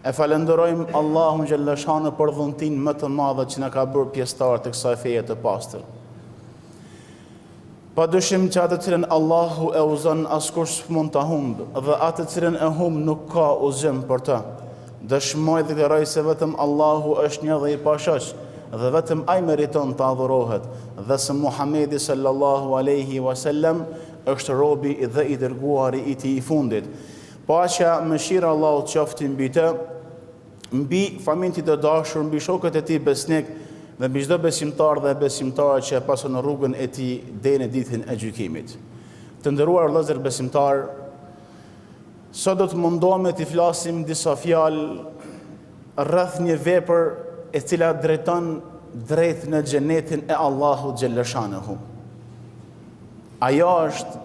E falënderojmë Allahun xhelleshanu për dhuntinë më të madhe që na ka bërë pjesëtarë të kësaj feje të pastër. Pa dyshim që atë të cilën Allahu e udhëzon askush s'mund ta humbë dhe atë të cilën e humb nuk ka udhëzim për të. Dëshmoj deklaroj se vetëm Allahu është një dhe i pashoq dhe vetëm ai meriton të adhurohet dhe se Muhamedi sallallahu alaihi wasallam është robi dhe i dërguari i tij i fundit. Paqja mëshira e Allahut qoftë mbi të, mbi familjen e tij të dashur, mbi shokët e tij besnikë dhe mbi çdo besimtar dhe besimtare që e pason rrugën e tij deri në ditën e gjykimit. Të nderuar vëllezër besimtarë, sot do të mundohemi të flasim disa fjalë rreth një vepre e cila drejton drejt në xhenetin e Allahut xhelleshanehu. Ajo është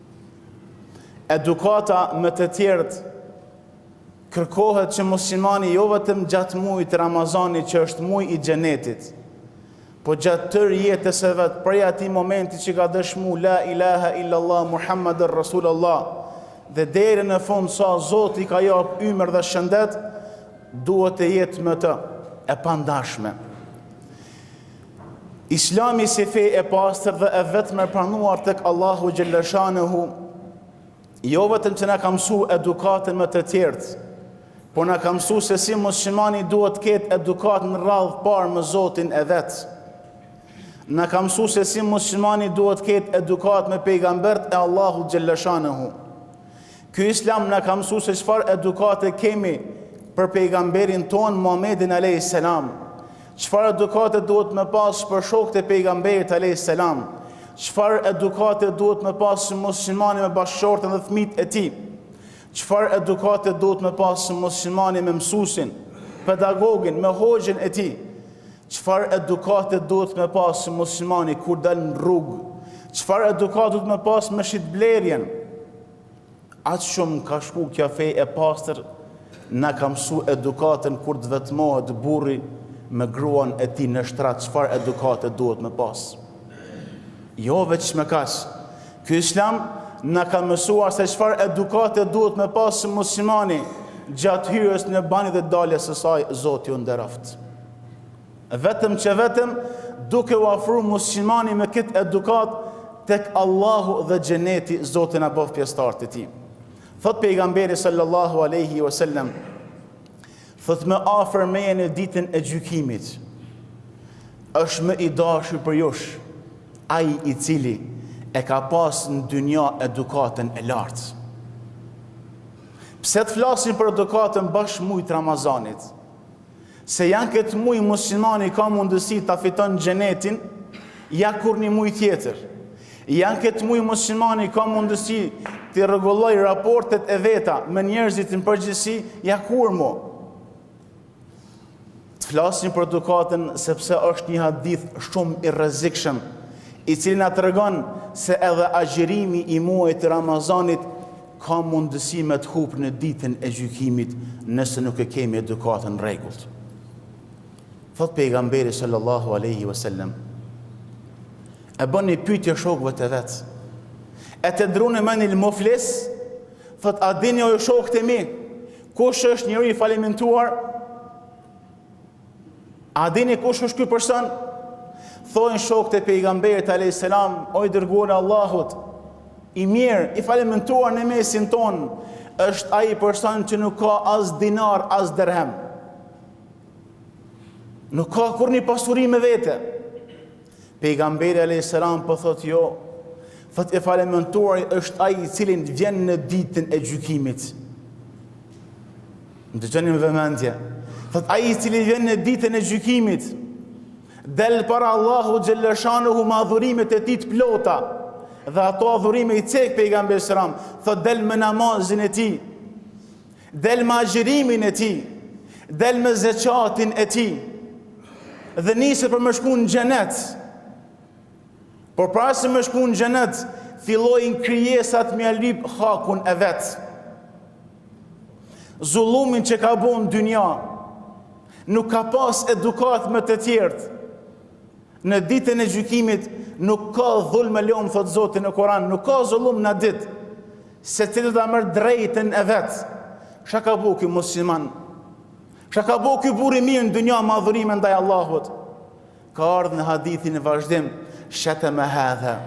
Edukata me të tjerët kërkohet që muslimani jo vetëm gjatë mujit të Ramazanit që është muj i xhenetit, po gjatë tërë jetës së vet, prej atij momenti që ka dëshmu la ilaha illallah Muhammadur Rasulullah dhe deri në fund sa Zoti t'ka jap ymër dhe shëndet, duhet të jetë me të e pandashme. Islami si fe e pastër dhe e vetme e pranuar tek Allahu xhelleshanehu, jo vetëm që na ka mësu edukatën me të tjerët, po na ka mësu se si muslimani duhet të ketë edukatë në radhë t'parë me Zotin e vet. Na ka mësu se si muslimani duhet të ketë edukatë me pejgamberët e Allahut xhelleshanehu. Ky Islam na ka mësu se çfarë edukate kemi për pejgamberin tonë Muhammedin alayhis salam. Çfarë edukate duhet me pas për shokët e Pejgamberit alejhi selam? Çfarë edukate duhet me pas muslimani me bashkëshorten dhe fëmijët e tij? Çfarë edukate duhet me pas muslimani me mësuesin, pedagogin, me hoxhën e tij? Çfarë edukate duhet me pas muslimani kur del në rrugë? Çfarë edukate duhet me pas me shitblerjen? Aq shumë ka shku kjo fe e pastër na ka mësu edukatën kur të vetëmohet burri me gruan e tij në shtrat çfarë edukate duhet me pas. Jo veç me kaq. Ky Islam na ka mësuar se çfarë edukate duhet me pas muslimani gjatë hyrjes në banjë dhe daljes së saj Zoti ju nderoftë. Vetëm që vetëm duke u afru muslimani me këtë edukatë tek Allahu dhe xheneti, Zoti na bëftë pjesëtar të tij. Thotë pejgamberi sallallahu alaihi wasallam thotë më afër meje në ditën e gjykimit është më i dashur prej jush ai i cili e ka pas në dynja edukatën e lartë. Pse të flasim për edukatën bash n'mujt të Ramazanit? Se ja n'këtë muj muslimani ka mundësi ta fiton xhenetin, ja kurrnjë muj tjetër. Ja n'këtë muj muslimani ka mundësi t'i rregullojë raportet e veta me njerëzit në përgjithësi, ja kurr mo. Të flasim për edukatën sepse është një hadith shumë i rrezikshëm, i cili na tregon se edhe agjërimi i muajit të Ramazanit Ka mundësi me t'hup në ditën e gjykimit nëse nuk e kemi edukatën n'rregull. Thotë pejgamberi sallallahu alejhi ve sellem E bën një pyetje shokëve të vet. Etedrune menil muflis, thotë a dini o shokët e mi, kush është njeri i falimentuar? A dini kush është ky person? Thojnë shokët e pejgamberit alayhis salam, o i dërguar i Allahut, njeri i falimentuar në mesin tonë, është ai person që nuk ka as dinar, as dirhem. Nuk ka kurrnjë pasuri me vete. Pejgamberi alayhis salam po thotë jo, thotë i falimentuari është ai i cili vjen në ditën e gjykimit. Më dëgjoni me vëmendje. Thotë ai i cili vjen në ditën e gjykimit del para Allahu xhelleshanuhu me adhurimet e tij të plota dhe ato adhurime i cek pejgamberi alayhis salam, thotë del me namazin e tij. Del me agjërimin e tij, del me zeqatin e tij dhe niset për me shku në xhenet. Por para se me shku në xhenet, fillojnë krijesat me ja lyp hakun e vet. Zullumin që ka bo n'dynja, nuk ka pas edukatë me të tjertë. Në ditën e gjykimit nuk ka dhulme ljeum thotë Zoti në Kur'an, nuk ka zullum n'at ditë. Secili do ta merr të drejtën e vet. Çka ka bo ky musliman? Çka ka bo ky burrë i mirë në dynja me adhurime ndaj Allahut? Ka ardh në hadithin në vazhdim, sheteme hadha.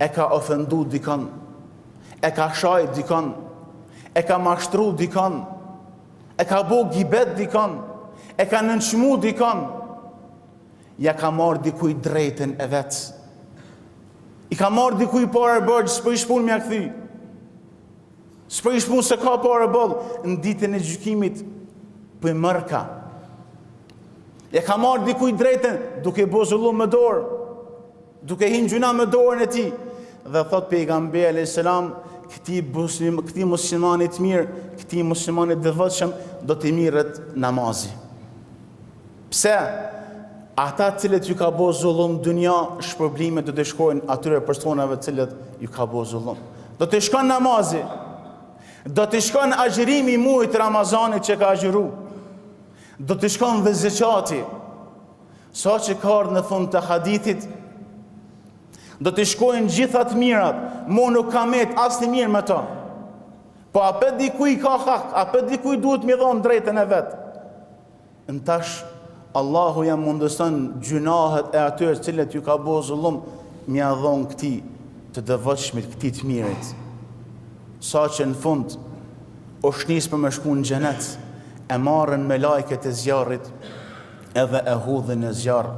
E ka ofendu dikon. E ka sha dikon. E ka mashtru dikon. E ka bo gibet dikon, e ka nënçmu dikon, ja ka marrë dikuj drejtën e vet. I ka marrë dikuj pare borxh, s'po i shkon m'ja kthy. S'po i shkon se ka pare boll, në ditën e gjykimit, po i merrka. Ja ka marrë dikuj drejtën, duke bo zullum me dorë. Duke hi n'gjynah me dorën e tij dhe thotë pejgamberi alayhis salam këtij muslim këtij muslimanit t'mirë, këtij muslimanit t'devotshëm do t'i mirret namazi. Pse? Ata të cilët ju ka bo zullum n'dynja, shpërblimet do t'i shkojnë atyre personave të cilët ju ka bo zullum. Do t'i shkon namazi. Do t'i shkon agjërimi i muajit t'Ramazanit që ka agjëru do t'i shkon dhe zeqati, Saqë ka ardhë në fund të hadithit, do t'i shkojnë gjitha të mirat, mo nuk ka met asnjë mirë me ta. Po apet dikuj ka hak, apet dikuj duhet mi dhonë drejtën e vet. E tash, Allahu ja mundëson gjynahet e atyre t'cilët ju ka bo zullum, m'ja dhonë këtij të devotshmit, këtij të mirit. Saqë në fund, osht nisë për me shku në xhenet, e marrin melajket e zjarrit, Edhe e hudhin në zjarr.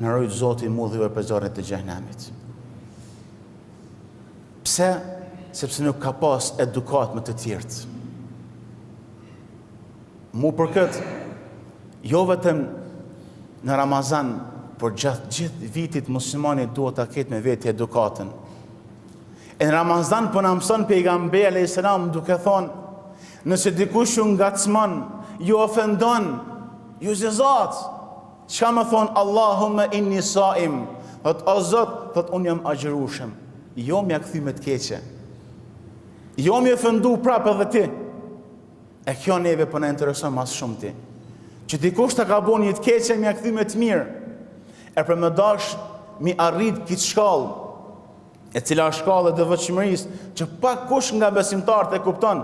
Na rujt Zoti i madh prej zjarrit të xhehenemit. Pse? Sepse nuk ka pas edukatë me të tjerët. Mu për këtë, jo vetëm në Ramazan, por gjatë gjithë vitit muslimani duhet ta ketë me veti edukatën. E në Ramazan po na mëson pejgamberi alayhis salam duke thonë Nëse dikush ju ngacmon, ju ofendon, ju zezat, çka me thonë Allahumme inni saim, thotë o Zot, thotë unë jam agjërushëm, jo m'ja kthy me të keqe, jo m'e ofendu prapë edhe ti, e kjo neve po na intereson më së shumti, që dikush të ka bo një të keqe, m'ja kthy me të mirë, e për me dasht mi arrit këtë shkallë, e cila është shkallë e devotshmërisë që pak kush nga besimtarët e kupton,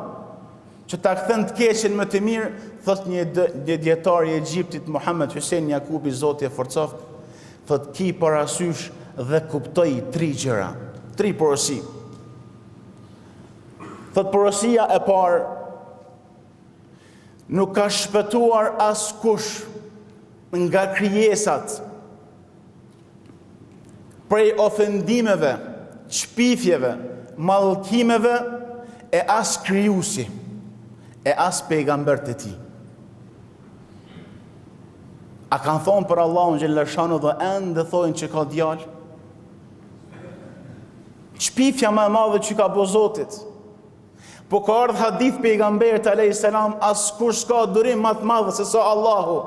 që ta kthen të keqen me të mirë, thotë një një dietar i Egjiptit Muhammed Hussein Jakubi Zoti e forcoftë, thotë ki parasysh dhe kuptoji tri gjëra, tri porosi. Thotë porosia e parë nuk ka shpëtuar askush nga krijesat prej ofendimeve, shpifjeve, mallkimeve e as Krijuesi e as pejgamberët e tij. A kanë thonë për Allahun xhelle shanuhu dhe ende thojnë që ka djalë? Shpifja ma e madhe që i ka bo Zotit, Po ka ardh hadith pejgamberit a.s. Askush s'ka durim ma t'madh se sa Allahu,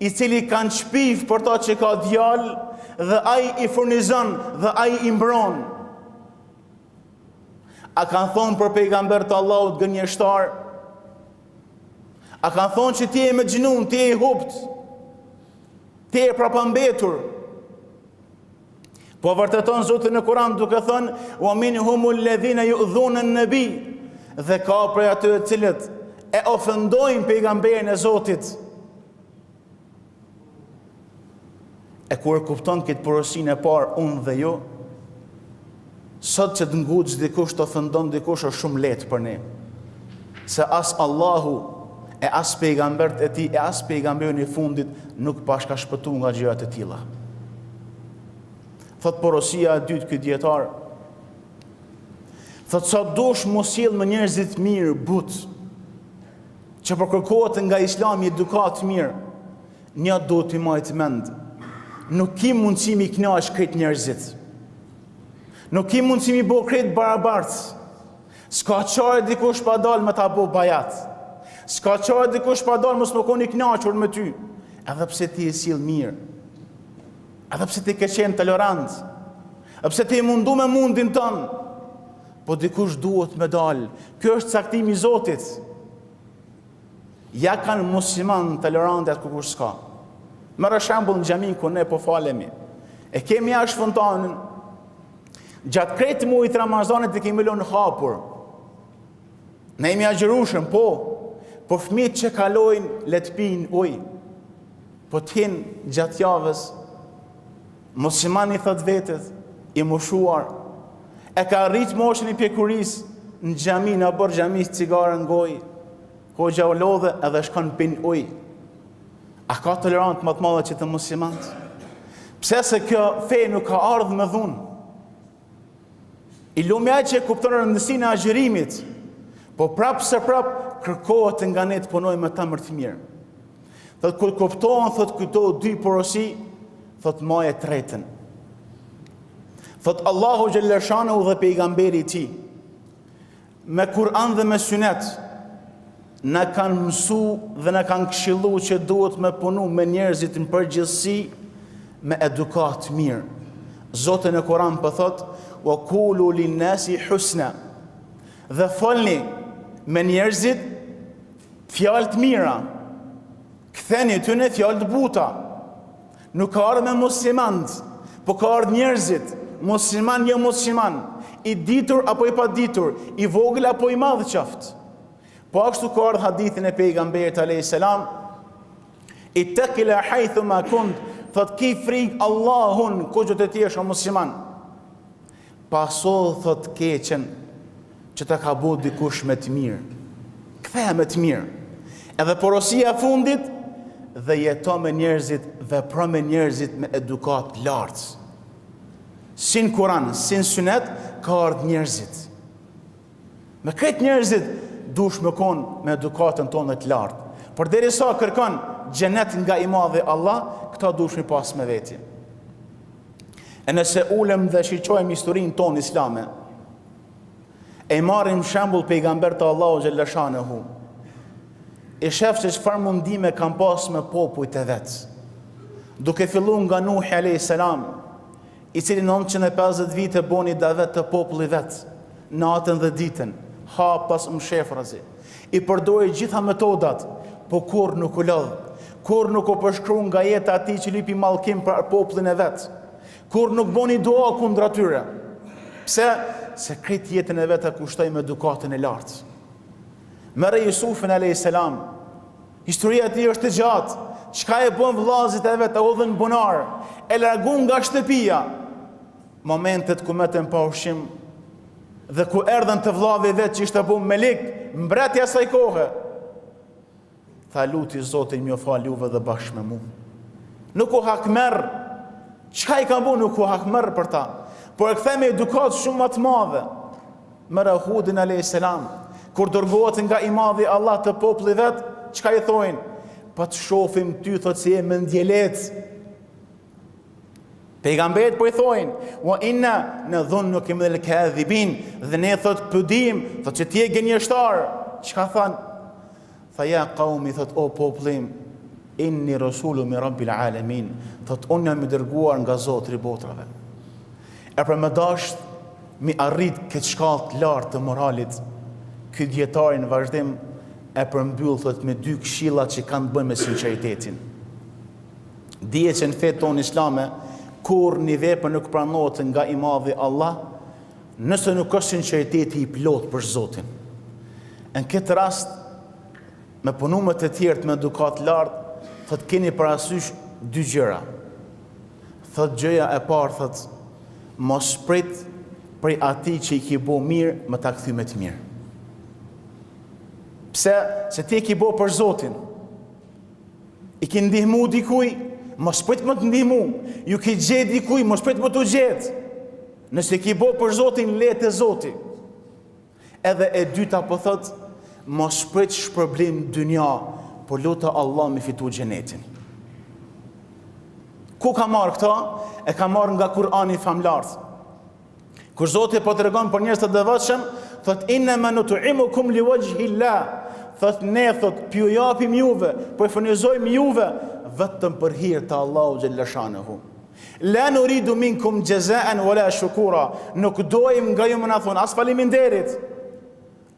i cili kanë shpif për ta që ka djalë, dhe ai i furnizon dhe ai i mbron. A kanë thonë për pejgamber të Allahut gënjeshtar? A kanë thonë që ti je i mexhnun, ti je i hupt, ti je i prapambetur? Po vërteton Zoti në Kur'an duke thënë: "Wa minhumul ladhina yu'dhuna an-nabi" dhe ka prej atyre të cilët e ofendojnë pejgamberin e Zotit. E kur e kupton këtë porosinë e parë unë dhe ju, Sot që të nguc dikush të ofendon dikush është shumë lehtë për ne. Se as Allahu e as pejgambert e tij e as pejgamberi i fundit nuk pashka shpëtu nga gjëra të tilla. Thotë porosia e dytë ky dietar. Thotë sa dush m'u sjell me njerëzit mirë but që po kërkohet nga Islami edukatë e mirë. Nja duhet me majt mend. Nuk ki mundësi m'i kënaq krejt njerëzit. Nuk ki mundësi m'i bo krejt barabartë. S'ka çare dikush pa dalë me ta bo bajat. S'ka çare dikush pa dalë mos me kon i kënaqur me ty. Edhe pse ti je sill mirë. Edhe pse ti ke qenë tolerant. Edhe pse ti je mundu me mundin ton. Po dikush duhet me dalë. Kjo është caktimi i Zotit. Sa kanë muslimanët tolerancë askush s'ka. Merre shembull në xhaminë ku ne po falemi. E kemi jashtë fontanën. Gjatë krejt mujit të Ramazanit e kemi lënë hapur. Ne jemi agjërushëm, po. Po fëmijët që kalojnë le të pinë ujë. Po të hyn gjatë javës Musliman i thotë vetes, i moshuar, e ka rrit moshën e pjekurisë, në xhami, në oborr të xhamisë, cigare në gojë, hoxha u lodhe edhe shkon pin ujë. A ka tolerancë më të madhe që te muslimanët? Pse se kjo fe nuk ka ardh me dhunë? I lumi ai që e kupton rëndësinë e agjërimit, po prapë se prapë kërkohet nga ne të punojmë me ta me të mirë. Thotë kur kupton thotë këto dy porosi, thotë maje t'tretën. Thotë Allahu xhallashanu dhe pejgamberi i tij. Me Kur'an dhe me Synet na kanë mësu dhe na kanë këshillu që duhet me punu me njerëzit në përgjithësi me edukatë të mirë. Zoti në Kur'an po thotë, ua kulu lin-nasi husna, dhe folni me njerëzit fjalë të mira, ktheni tyne fjalë të buta, Nuk ka ardhë me muslimant, po ka ardhë njerëzit, musliman jo musliman, i ditur apo i paditur, i vogël apo i madh qoftë. Po ashtu ka ardhë hadithin e pejgamberit alejhis selam, ittekilah hajthu ma kunt, thot ki frik Allahun ku që të tjesh o musliman. Pasoje thot të keqen që ta ka bo dikush me të mirë. Ktheja me të mirë. Edhe porosia e fundit, dhe jeto me njerëzit, vepro me njerëzit me edukat lartë. Si n'Kuran, si n'Synet, ka ardhë njerëzit. Me krejt njerëzit dush me kon me edukatën tone të lartë. Por derisa kërkon xhenet nga i madhi Allah, këta dush me pas me veti. E nëse ulem dhe shiqojmë historinë tonë islame, e i marrim shembull pejgamberët e Allahut xhelle shanuhu. E shef se çfarë mundime kanë pas me popujt e vet. Duke filluar nga Nuhi alejhis selam, i cili nëntëqind e pesëdhjetë vite boni davet te populli vet, natën dhe ditën, haptas mshefrazi, i përdori gjitha metodat, po kurrë nuk u lodh, kurrë nuk u përshkru nga jeta e atij që lipi mallkim për popullin e vet, kurrë nuk boni dua kundër atyre. Pse? Se krejt jetën e vet e kushtoi me edukatën e lartë. Merre Jusufin alejhi selam, Historia e tij është e gjatë. Çka i bon vëllazit e vet e hudhën në bunar, e largun nga shtëpia. Momentet ku meten pa ushqim dhe ku erdhën te vëllavi vet që ishte bu melik, mbreti i asaj kohe. Tha luti Zotin me ju fal juve dhe bashkë me mu. Nuk u hakmerr. Çka i kan bu nuk u hakmerr për ta. Por e kthej me edukat shumë ma të madhe. Merre Hudin alejhi selam, kur dërgohet nga i Madhi Allah te populli vet, çka i thojnë? Po të shofim ty thotë se je mendjelet. Pejgamberit po i thojnë, ve inna nedhunnuke minel kadhibin, dhe ne thotë po dim, thotë që ti je gënjeshtar, çka thanë? Tha ja qaumi thotë o populli im inni rasulun min rabbil alamin thotë unë jam i dërguar nga Zotri i botrave. E për më dashtë mi arrit këtë shkallë të lartë të moralit, ky dietari në vazhdim e përmbyll thotë me dy këshilla që kanë të bëjnë me sinqeritetin. Dihet që në fetë tonë islame kurr një vepër nuk pranohet nga i madhi Allah, Nëse nuk është sinqeriteti i plotë për Zotin. E në këtë rast, me punu me të tjerët me edukatë të lartë, thotë keni parasysh dy gjëra. Thotë gjëja e parë, thotë, mos prit prej atij që i ki bo mirë, me ta kthy me të mirë. Pse, se ti i ki bo për Zotin, i ki ndihmu dikujt, mos prit me të ndihmu, ju ki gjet dikujt, mos prit me t'u gjet. Nëse ki bo për Zotin, le te Zoti. Edhe e dyta po thotë, mos prit shpërblim dynja, po lute Allahun me fitu xhenetin. Ku ka marrë këta? E ka marrë nga Kurani famëlartë. Kur Zoti po tregon për njerëz të devotshëm, thotë, innema nutimukum li vexhhil-lah, thotë, ne, thotë, p'ju japim juve, po furnizojmë juve, vetëm për hir të Allahut xheleshanuhu. La nuridu minkum jazaan wala shukura, nuk dojmë nga ju me na thon as faleminderit,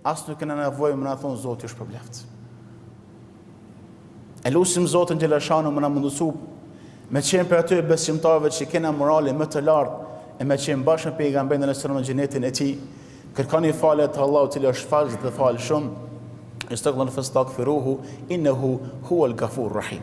as nuk kena nevojë me na thon Zoti ju shpërbleftë. E lusim Zotin xheleshanuhu me na mundësu me qenë prej atyre besimtarëve që kena morale më të lartë e me qenë bashkë me pejgamberin a.s. në xhenetin e tij, kërkani falje te Allahu, është falës dhe fal shumë, estagfirullah festagfiruhu, innehu huvel gafurur rahim.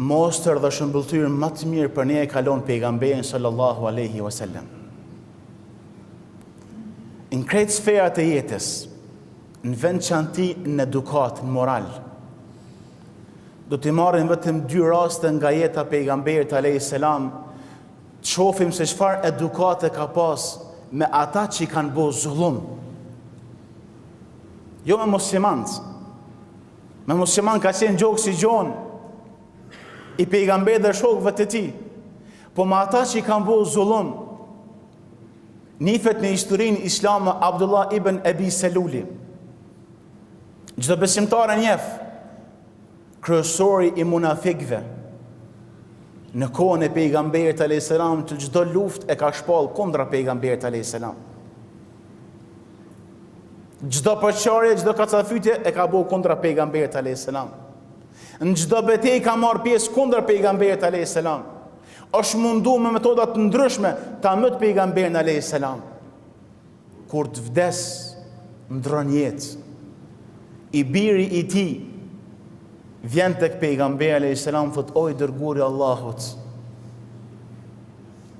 Mostër dhe shëmbëlltyrë ma të mirë për ne e kalon pejgamberin sallallahu aleyhi wasallam. Në krejtë sferat e jetës, në veçanti në edukatë, në moral, do t'i marrim vetëm dy raste nga jeta pejgamberit aleyhi selam, të shofim se çfarë edukate ka pas me ata që i kanë bo zullum. Jo me muslimanët, Me musliman ka qenë gjokë si gjon, i pejgamberit dhe shokëve të tij, po me ata që i kanë bo zullum, njifet në historinë islame Abdullah ibn Ebi Seluli, çdo besimtar e njef, kryesori i munafikëve, në kohën e pejgamberit a.s. çdo luftë e ka shpall kundra pejgamberit a.s. Çdo përçarje, çdo kacafytje e ka bo kundra pejgamberit alayhis salam. Në çdo betejë ka marrë pjesë kundër pejgamberit alayhis salam. Është mundu me metoda të ndryshme ta myt pejgamberin alayhis salam. Kur të vdes ndron jetë. I biri i tij vjen tek pejgamberi alayhis salam thotë o i dërguari i Allahut.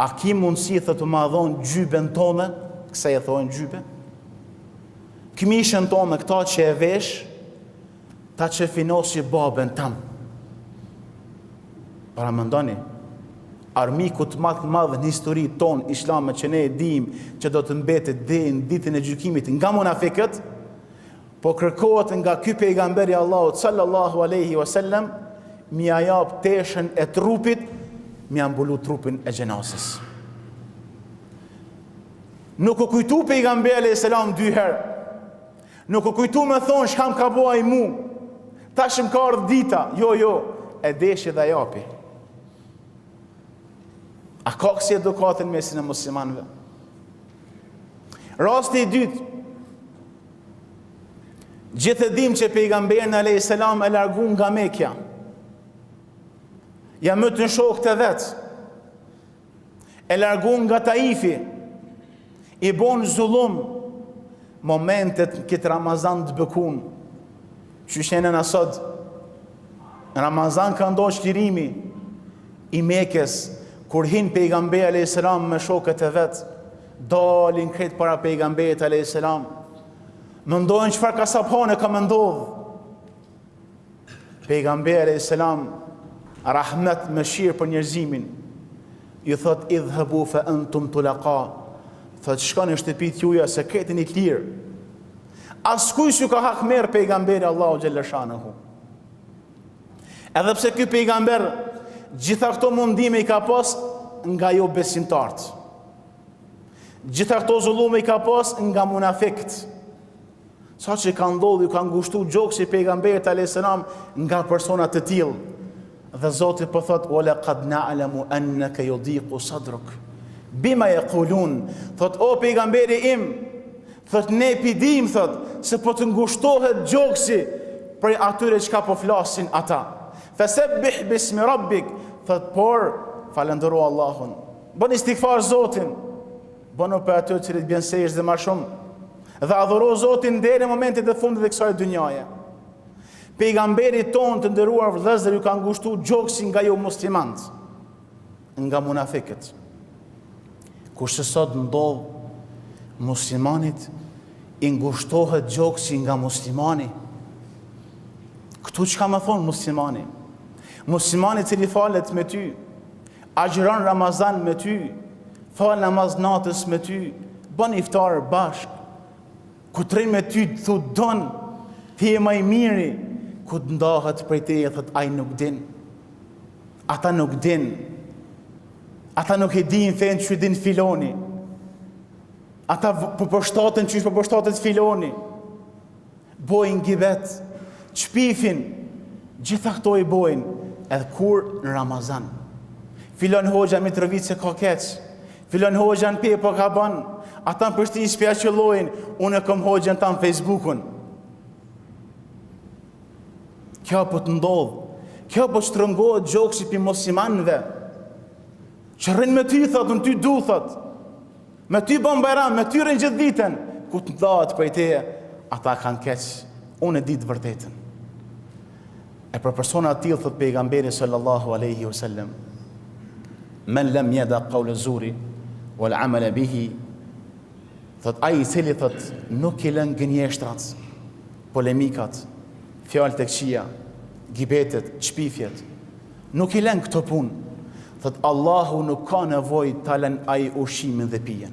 A ki mundësi thotë me ma dhon gjyben tone, kësaj i thonë gjybe, këmishën tone këtë që e vesh, ta qefinosi babën tem. Paramendoni, armikut ma të madh në historinë tonë islame që ne e dim që do të mbetet deri në ditën e gjykimit nga munafikët, Po kërkohet nga ky pejgamberi Allahut sallallahu alaihi wasallam me ia jap teshën e trupit, me ia mbulu trupin e xhenazës. Nuk u kujtu pejgamberi alayhis salam dy herë. Nuk u kujtu me thon çka më ka bo ai mu. Tash më ka ardh dita. Jo, jo, e deshi dhe ia jepi. A ka kësi edukate n'mesin e muslimanve? Rasti i dytë, Gjithë e dim që pejgamberin alejhi selam e largun nga Mekja. Ia mytën shokët e vet. E largun nga Taifi. I bon zullum. Momentet në këtë Ramazan të bekum. Që shënon asod. Në Ramazan ka ndodh çlirimi i Mekës. Kur hin pejgamberi alejhi selam me shokët e vet. Dalin krejt para pejgamberit alayhis salam. Mendojnë çfarë kasaphone ka me ndodh. Pejgamberi alayhis salam rahmet mëshirë për njerëzimin. Ju thot idhhabu fa antum tulaqa. Thot shkoni në shtëpitë e juja se krejt jeni të lirë. Askujt s'ju ka hakmerr pejgamberi Allahut xhallashanehu. Edhe pse ky pejgamber gjitha këto mundime i ka pas nga jobesimtarët. Gjitha këto zullume i ka pas nga munafikët. Saqë ka ndodh, ju ka ngushtu gjoksi pejgamberit a.s. nga persona të tillë. Dhe Zoti po thotë, ve lekad na'lemu enneke jediku sadruke bima jekulun, thotë, o pejgamberi im, Thotë ne p'e dimë thotë se po të ngushtohet gjoksi prej atyre çka po flasin ata. Fesebbih bismi rabbik, thotë por falëndero Allahun. Bën istigfar Zotin. Bonu prej atyre të cilët bijen sexhde ma shumë dhe adhuro Zotin deri në momentet e fundit të kësaj dynjaje. Pejgamberi tonë të nderuar vëllezër ju ka ngushtu gjoksi nga jomuslimanët. nga munafikët. Kurse sot ndodh muslimanit i ngushtohet gjoksi nga muslimani. Këtu çka me thonë muslimani? Muslimani i cili falet me ty, agjëron Ramazan me ty, fal namaz natës me ty, bën iftar bashkë, Kur të rrin me ty të thotë, ti je ma i miri, kur të ndahet prej teje thot ai nuk din. Ata nuk din. Ata nuk e dinë fenë qysh e din filoni. Ata po përshtaten qysh po përshtatet filoni. Bojnë gibet, çpifin, gjitha këto i bojnë edhe kur në Ramazan. Filon hoxha në Mitrovicë e ka keq, Filon hoxha në Pejë po ka bën, ata në Prishtinë s'po ja qëllojnë, unë e kom hoxhën tem në Facebook. Kjo po të ndodhë, kjo po të shtrëngohet gjoksi prej muslimanëve, që rrin me ty, thotë, unë ty du, thotë, me ty bën bajram, me ty rri gjithë ditën, kur të ndahet prej teje, ata e kanë keq, unë e di të vërtetën. E për persona të tillë thot pejgamberi sallallahu alaihi wasallam Men lam yada qawla zuri wal amala bihi thot ai i cili thot nuk i lën gënjeshtrat, polemikat, fjalët e këqija, gibetet, shpifjet. Nuk i lën këto punë. Thot Allahu nuk ka nevojë ta lën ai ushqimin dhe pijen.